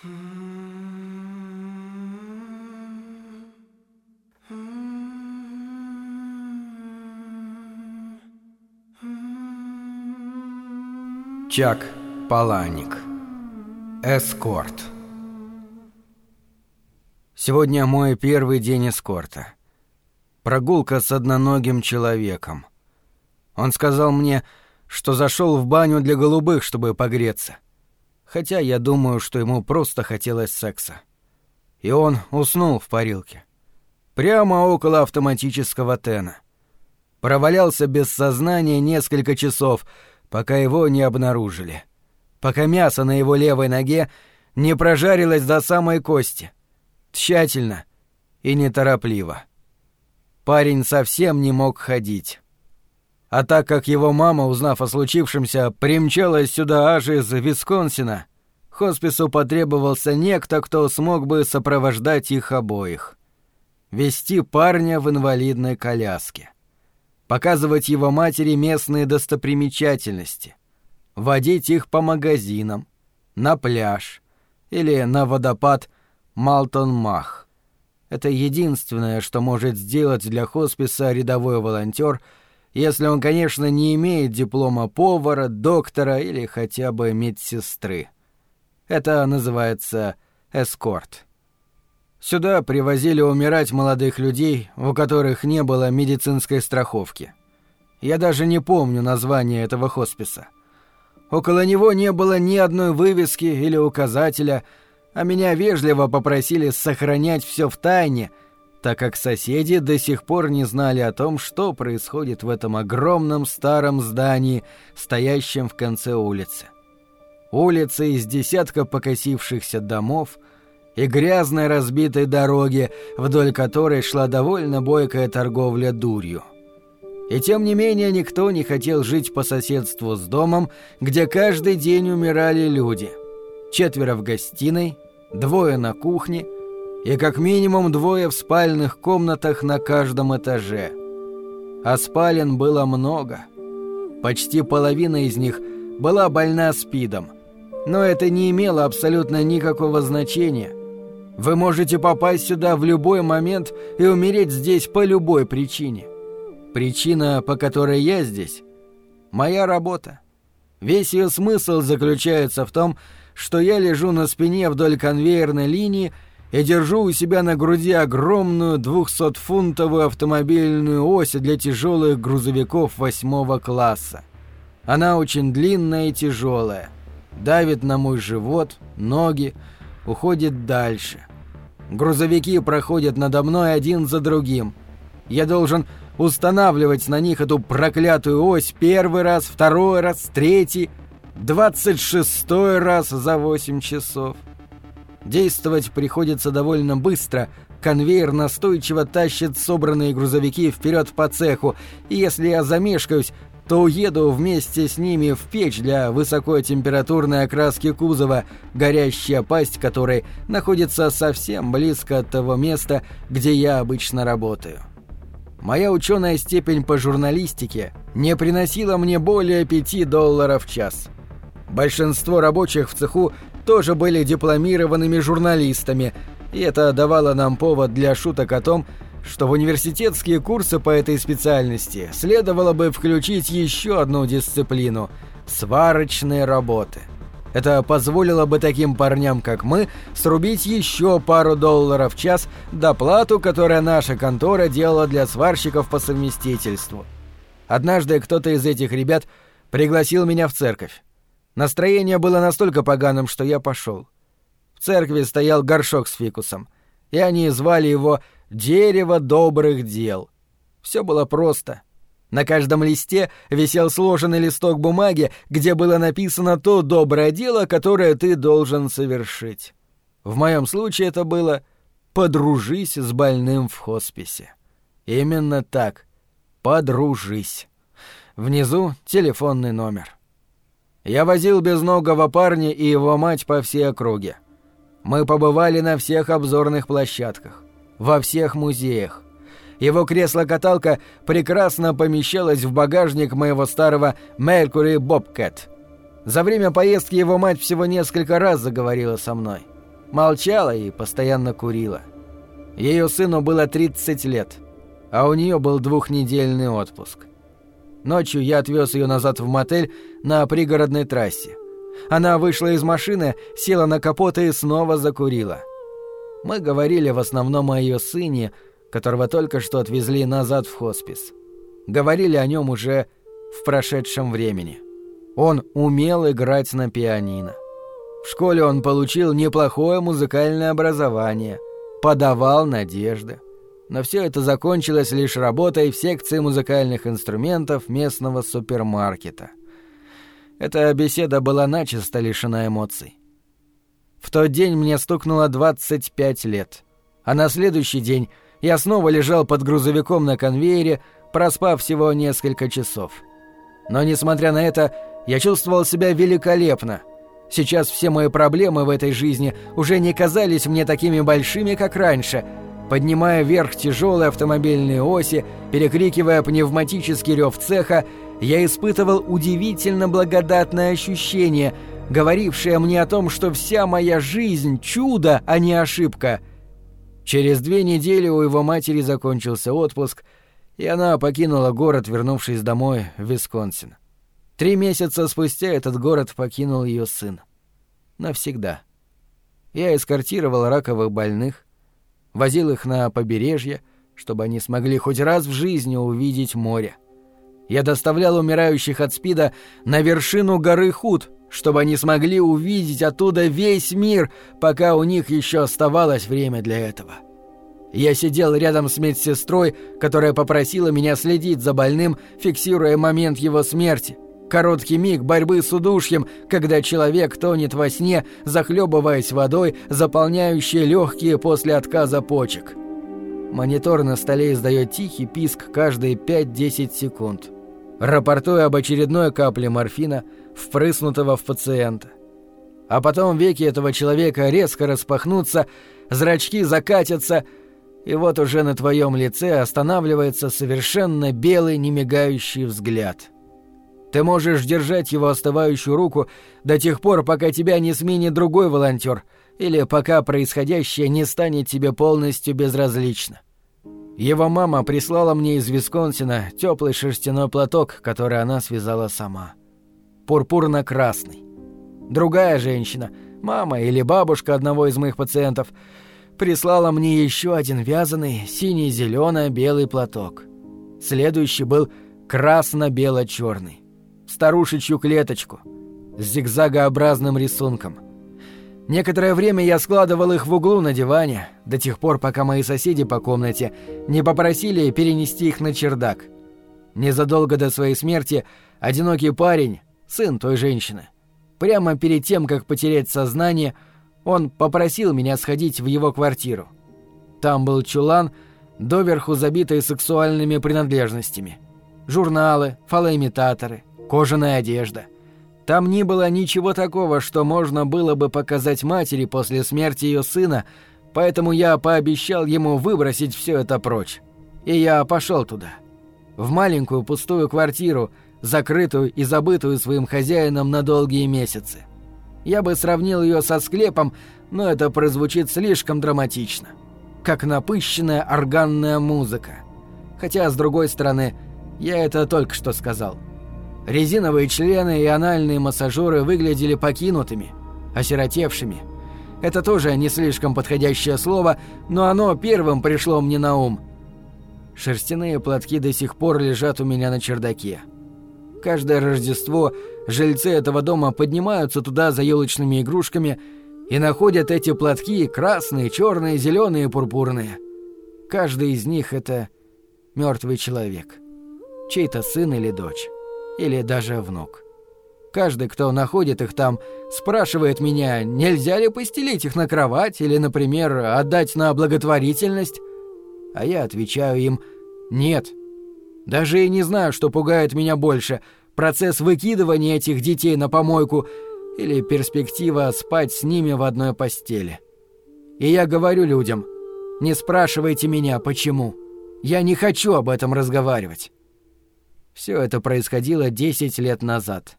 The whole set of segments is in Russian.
Чак Паланик Эскорт Сегодня мой первый день эскорта. Прогулка с одноногим человеком. Он сказал мне, что зашел в баню для голубых, чтобы погреться. Хотя я думаю, что ему просто хотелось секса. И он уснул в парилке. Прямо около автоматического тена. Провалялся без сознания несколько часов — пока его не обнаружили. Пока мясо на его левой ноге не прожарилось до самой кости. Тщательно и неторопливо. Парень совсем не мог ходить. А так как его мама, узнав о случившемся, примчалась сюда аж из Висконсина, хоспису потребовался некто, кто смог бы сопровождать их обоих. Вести парня в инвалидной коляске показывать его матери местные достопримечательности, водить их по магазинам, на пляж или на водопад Малтон-Мах. Это единственное, что может сделать для хосписа рядовой волонтер, если он, конечно, не имеет диплома повара, доктора или хотя бы медсестры. Это называется эскорт. Сюда привозили умирать молодых людей, у которых не было медицинской страховки. Я даже не помню название этого хосписа. Около него не было ни одной вывески или указателя, а меня вежливо попросили сохранять все в тайне, так как соседи до сих пор не знали о том, что происходит в этом огромном старом здании, стоящем в конце улицы. Улица из десятка покосившихся домов — и грязной разбитой дороги, вдоль которой шла довольно бойкая торговля дурью. И тем не менее никто не хотел жить по соседству с домом, где каждый день умирали люди. Четверо в гостиной, двое на кухне и как минимум двое в спальных комнатах на каждом этаже. А спален было много. Почти половина из них была больна СПИДом. Но это не имело абсолютно никакого значения, вы можете попасть сюда в любой момент и умереть здесь по любой причине. Причина, по которой я здесь — моя работа. Весь ее смысл заключается в том, что я лежу на спине вдоль конвейерной линии и держу у себя на груди огромную 200-фунтовую автомобильную ось для тяжелых грузовиков восьмого класса. Она очень длинная и тяжелая, давит на мой живот, ноги, уходит дальше. Грузовики проходят надо мной один за другим. Я должен устанавливать на них эту проклятую ось первый раз, второй раз, третий, двадцать шестой раз за восемь часов. Действовать приходится довольно быстро. Конвейер настойчиво тащит собранные грузовики вперед по цеху, и если я замешкаюсь, то уеду вместе с ними в печь для высокотемпературной окраски кузова, горящая пасть которой находится совсем близко от того места, где я обычно работаю. Моя ученая степень по журналистике не приносила мне более 5 долларов в час. Большинство рабочих в цеху тоже были дипломированными журналистами, и это давало нам повод для шуток о том, что в университетские курсы по этой специальности следовало бы включить еще одну дисциплину – сварочные работы. Это позволило бы таким парням, как мы, срубить еще пару долларов в час доплату, которую наша контора делала для сварщиков по совместительству. Однажды кто-то из этих ребят пригласил меня в церковь. Настроение было настолько поганым, что я пошел. В церкви стоял горшок с фикусом, и они звали его дерево добрых дел. Все было просто. На каждом листе висел сложенный листок бумаги, где было написано то доброе дело, которое ты должен совершить. В моем случае это было «подружись с больным в хосписе». Именно так. «Подружись». Внизу телефонный номер. Я возил безногого парня и его мать по всей округе. Мы побывали на всех обзорных площадках во всех музеях. Его кресло-каталка прекрасно помещалось в багажник моего старого Mercury Bobcat. За время поездки его мать всего несколько раз заговорила со мной. Молчала и постоянно курила. Ее сыну было 30 лет, а у нее был двухнедельный отпуск. Ночью я отвез ее назад в мотель на пригородной трассе. Она вышла из машины, села на капот и снова закурила. Мы говорили в основном о ее сыне, которого только что отвезли назад в хоспис. Говорили о нем уже в прошедшем времени. Он умел играть на пианино. В школе он получил неплохое музыкальное образование, подавал надежды. Но все это закончилось лишь работой в секции музыкальных инструментов местного супермаркета. Эта беседа была начисто лишена эмоций. В тот день мне стукнуло 25 лет, а на следующий день я снова лежал под грузовиком на конвейере, проспав всего несколько часов. Но, несмотря на это, я чувствовал себя великолепно. Сейчас все мои проблемы в этой жизни уже не казались мне такими большими, как раньше. Поднимая вверх тяжелые автомобильные оси, перекрикивая пневматический рев цеха, я испытывал удивительно благодатное ощущение, говорившее мне о том, что вся моя жизнь — чудо, а не ошибка. Через две недели у его матери закончился отпуск, и она покинула город, вернувшись домой в Висконсин. Три месяца спустя этот город покинул ее сын. Навсегда. Я эскортировал раковых больных, возил их на побережье, чтобы они смогли хоть раз в жизни увидеть море. Я доставлял умирающих от СПИДа на вершину горы Худ, чтобы они смогли увидеть оттуда весь мир, пока у них еще оставалось время для этого. Я сидел рядом с медсестрой, которая попросила меня следить за больным, фиксируя момент его смерти — Короткий миг борьбы с удушьем, когда человек тонет во сне, захлебываясь водой, заполняющей легкие после отказа почек. Монитор на столе издает тихий писк каждые 5-10 секунд, рапортуя об очередной капле морфина, впрыснутого в пациента. А потом веки этого человека резко распахнутся, зрачки закатятся, и вот уже на твоем лице останавливается совершенно белый немигающий взгляд — ты можешь держать его остывающую руку до тех пор, пока тебя не сменит другой волонтер, или пока происходящее не станет тебе полностью безразлично. Его мама прислала мне из Висконсина теплый шерстяной платок, который она связала сама. Пурпурно-красный. Другая женщина, мама или бабушка одного из моих пациентов, прислала мне еще один вязаный синий-зелено-белый платок. Следующий был красно-бело-черный старушечью клеточку с зигзагообразным рисунком. Некоторое время я складывал их в углу на диване, до тех пор, пока мои соседи по комнате не попросили перенести их на чердак. Незадолго до своей смерти одинокий парень, сын той женщины, прямо перед тем, как потерять сознание, он попросил меня сходить в его квартиру. Там был чулан, доверху забитый сексуальными принадлежностями. Журналы, фалоимитаторы, кожаная одежда. Там не было ничего такого, что можно было бы показать матери после смерти ее сына, поэтому я пообещал ему выбросить все это прочь. И я пошел туда. В маленькую пустую квартиру, закрытую и забытую своим хозяином на долгие месяцы. Я бы сравнил ее со склепом, но это прозвучит слишком драматично. Как напыщенная органная музыка. Хотя, с другой стороны, я это только что сказал. Резиновые члены и анальные массажеры выглядели покинутыми, осиротевшими. Это тоже не слишком подходящее слово, но оно первым пришло мне на ум. Шерстяные платки до сих пор лежат у меня на чердаке. Каждое Рождество жильцы этого дома поднимаются туда за елочными игрушками и находят эти платки красные, черные, зеленые, пурпурные. Каждый из них это мертвый человек, чей-то сын или дочь или даже внук. Каждый, кто находит их там, спрашивает меня, нельзя ли постелить их на кровать или, например, отдать на благотворительность. А я отвечаю им «нет». Даже и не знаю, что пугает меня больше – процесс выкидывания этих детей на помойку или перспектива спать с ними в одной постели. И я говорю людям «не спрашивайте меня, почему». Я не хочу об этом разговаривать. Все это происходило 10 лет назад.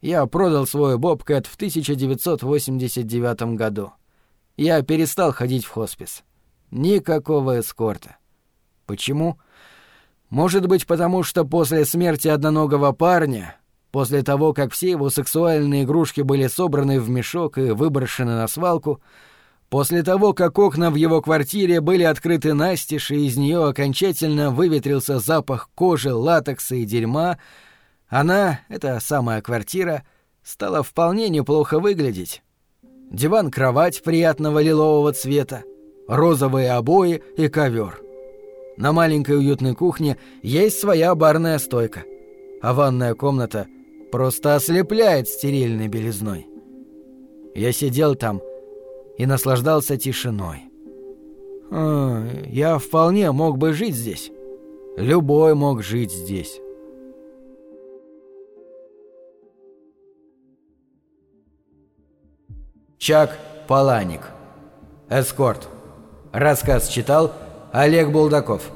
Я продал свой Бобкэт в 1989 году. я перестал ходить в хоспис. Никакого эскорта. Почему? Может быть, потому что после смерти одноногого парня, после того, как все его сексуальные игрушки были собраны в мешок и выброшены на свалку, после того, как окна в его квартире были открыты настежь, и из нее окончательно выветрился запах кожи, латекса и дерьма, она, эта самая квартира, стала вполне неплохо выглядеть. Диван-кровать приятного лилового цвета, розовые обои и ковер. На маленькой уютной кухне есть своя барная стойка, а ванная комната просто ослепляет стерильной белизной. Я сидел там и наслаждался тишиной. А, я вполне мог бы жить здесь. Любой мог жить здесь. Чак Паланик. Эскорт. Рассказ читал Олег Булдаков.